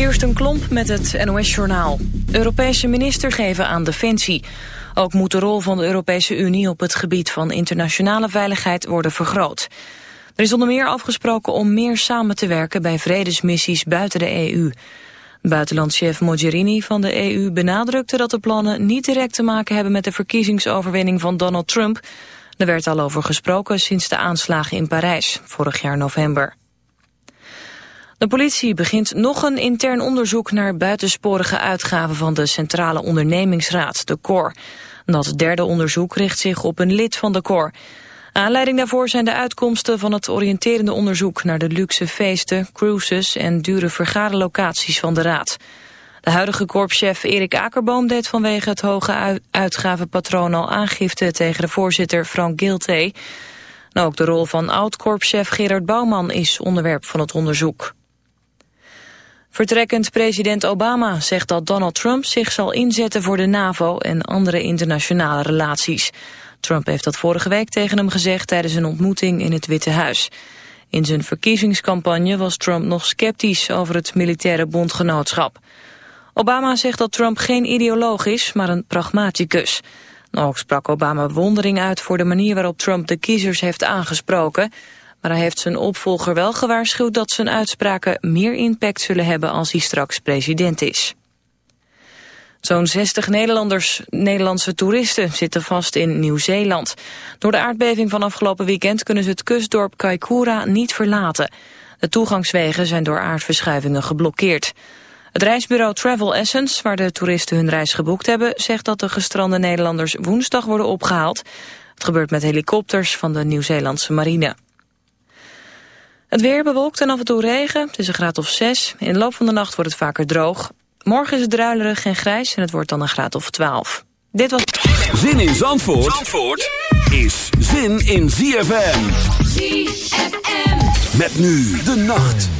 Kirsten Klomp met het NOS-journaal. Europese minister geven aan defensie. Ook moet de rol van de Europese Unie op het gebied van internationale veiligheid worden vergroot. Er is onder meer afgesproken om meer samen te werken bij vredesmissies buiten de EU. Buitenlandchef Mogherini van de EU benadrukte dat de plannen niet direct te maken hebben met de verkiezingsoverwinning van Donald Trump. Er werd al over gesproken sinds de aanslagen in Parijs, vorig jaar november. De politie begint nog een intern onderzoek naar buitensporige uitgaven van de Centrale Ondernemingsraad, de COR. Dat derde onderzoek richt zich op een lid van de COR. Aanleiding daarvoor zijn de uitkomsten van het oriënterende onderzoek naar de luxe feesten, cruises en dure vergaderlocaties van de raad. De huidige korpschef Erik Akerboom deed vanwege het hoge uitgavenpatroon al aangifte tegen de voorzitter Frank Gilte. ook de rol van oud-korpschef Gerard Bouwman is onderwerp van het onderzoek. Vertrekkend president Obama zegt dat Donald Trump zich zal inzetten voor de NAVO en andere internationale relaties. Trump heeft dat vorige week tegen hem gezegd tijdens een ontmoeting in het Witte Huis. In zijn verkiezingscampagne was Trump nog sceptisch over het militaire bondgenootschap. Obama zegt dat Trump geen ideoloog is, maar een pragmaticus. Ook sprak Obama bewondering uit voor de manier waarop Trump de kiezers heeft aangesproken... Maar hij heeft zijn opvolger wel gewaarschuwd dat zijn uitspraken meer impact zullen hebben als hij straks president is. Zo'n 60 Nederlanders, Nederlandse toeristen zitten vast in Nieuw-Zeeland. Door de aardbeving van afgelopen weekend kunnen ze het kustdorp Kaikoura niet verlaten. De toegangswegen zijn door aardverschuivingen geblokkeerd. Het reisbureau Travel Essence, waar de toeristen hun reis geboekt hebben... zegt dat de gestrande Nederlanders woensdag worden opgehaald. Het gebeurt met helikopters van de Nieuw-Zeelandse marine. Het weer bewolkt en af en toe regen. Het is een graad of 6. In de loop van de nacht wordt het vaker droog. Morgen is het druilerig en grijs en het wordt dan een graad of 12. Dit was... Zin in Zandvoort, Zandvoort is zin in ZFM. ZFM. Met nu de nacht.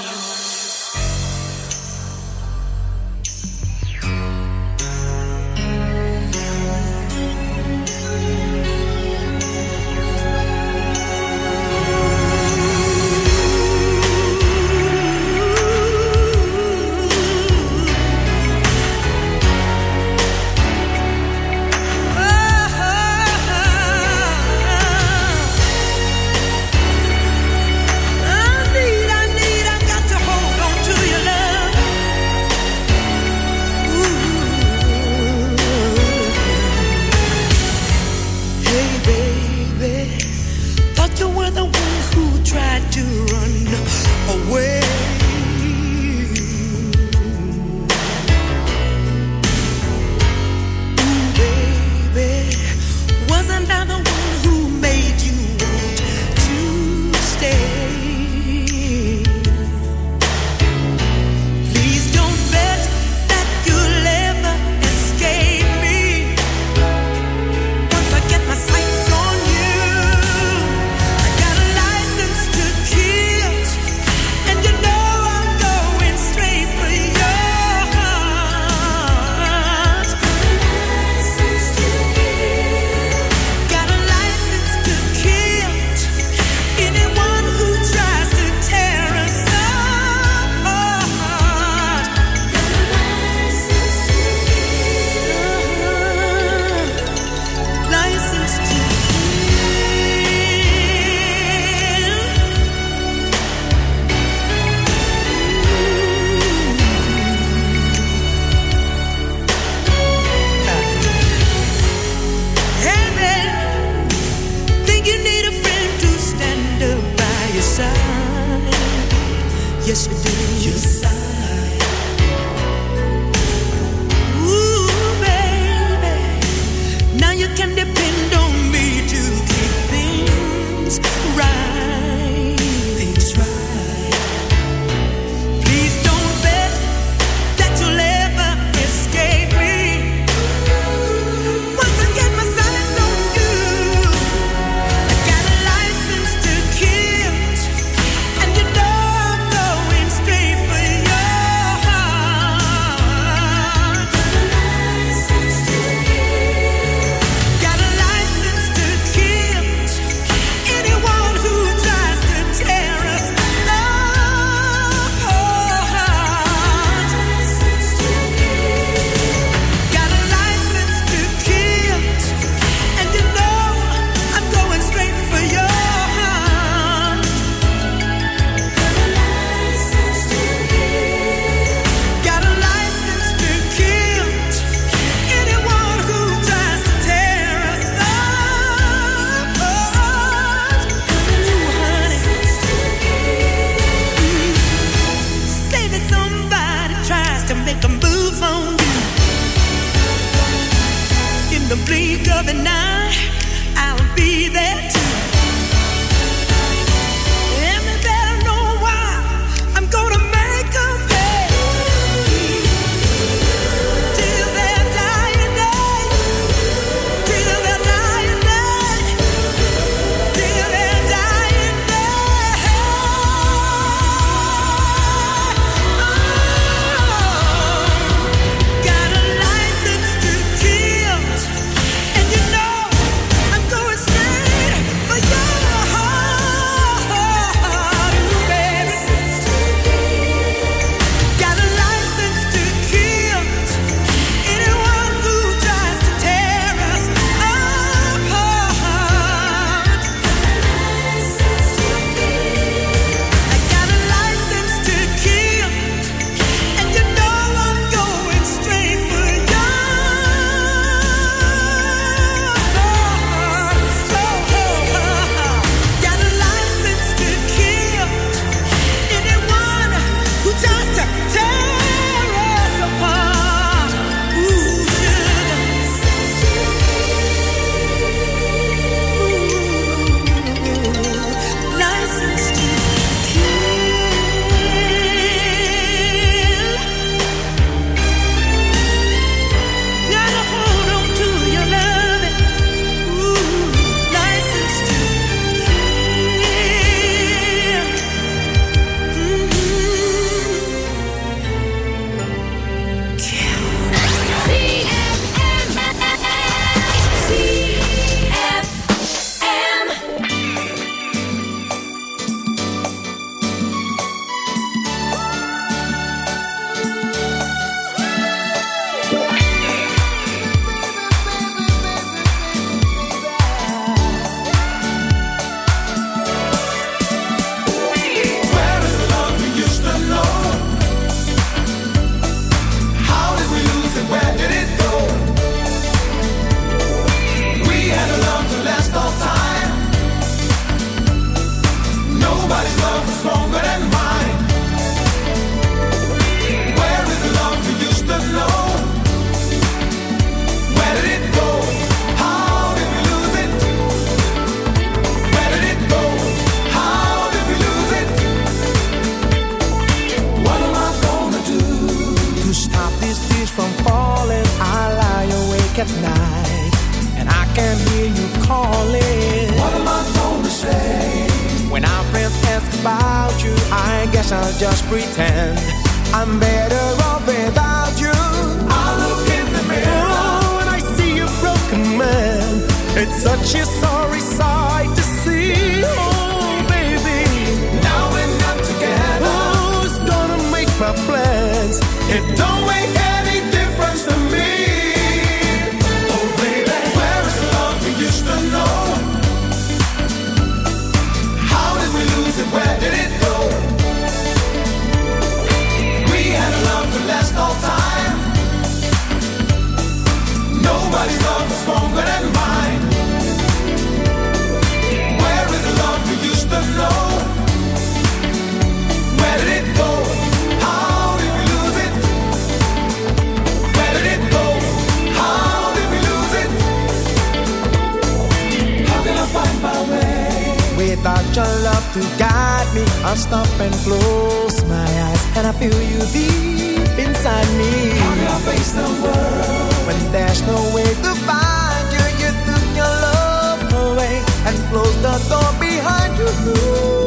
way to find you. You took your love away and closed the door behind you.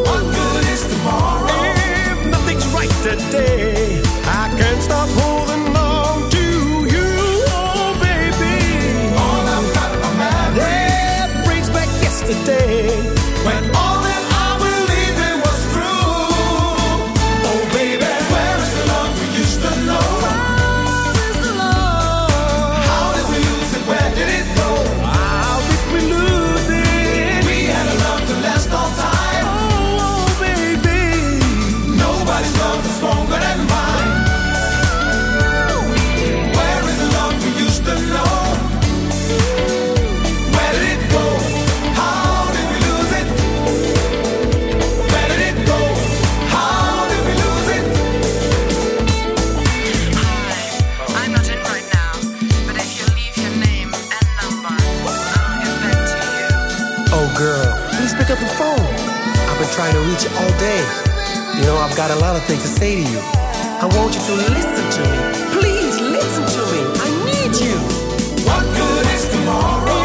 What good is tomorrow if nothing's right today? with you all day. You know, I've got a lot of things to say to you. I want you to listen to me. Please listen to me. I need you. What good is tomorrow?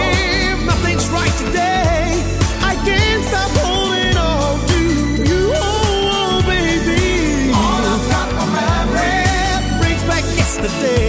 If nothing's right today, I can't stop holding on to you. Oh, baby. All I've got my memory brings back yesterday.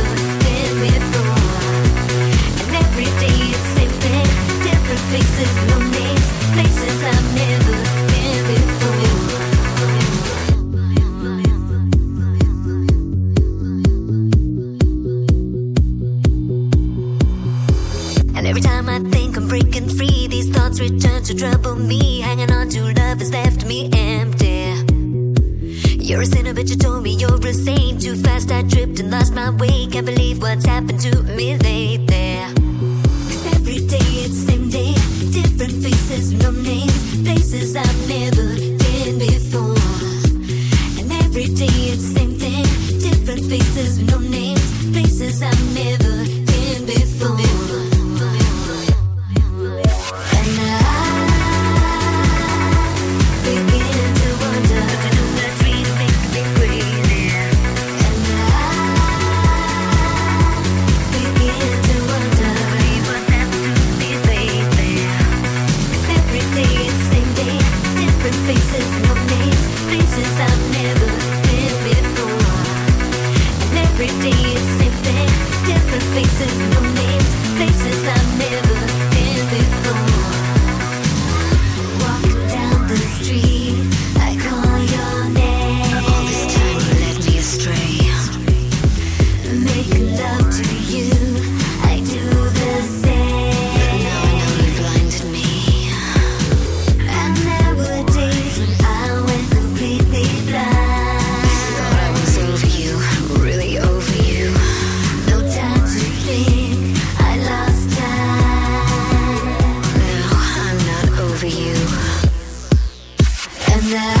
the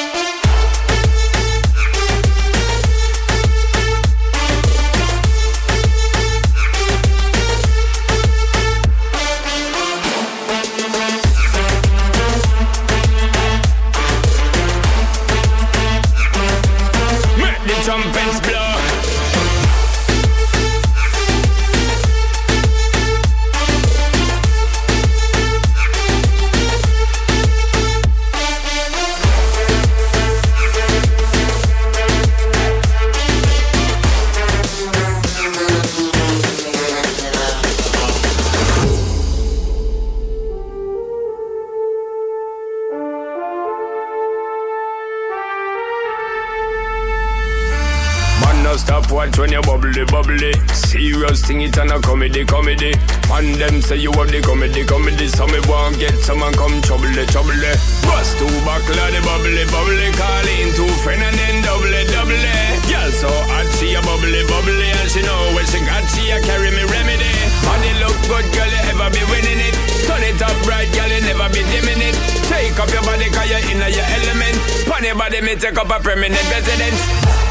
Serious thing, it and a comedy, comedy. And them say you have the comedy, comedy. So me want get someone come trouble, trouble. Bust two buckle the bubbly, bubbly. Call in two friend and then double, double. Girl so hot, she a bubbly, bubbly. And she know when she got, she a carry me remedy. Body look good, girl, you ever be winning it. Turn it up right, girl, you never be dimming it. Take up your body, cause you're in your element. Pon your body, me take up a permanent residence.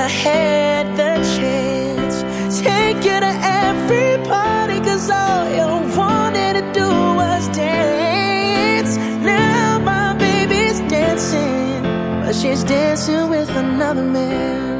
I had the chance. Take you to every all you wanted to do was dance. Now my baby's dancing, but she's dancing with another man.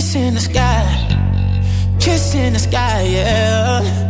kiss in the sky, kiss in the sky, yeah.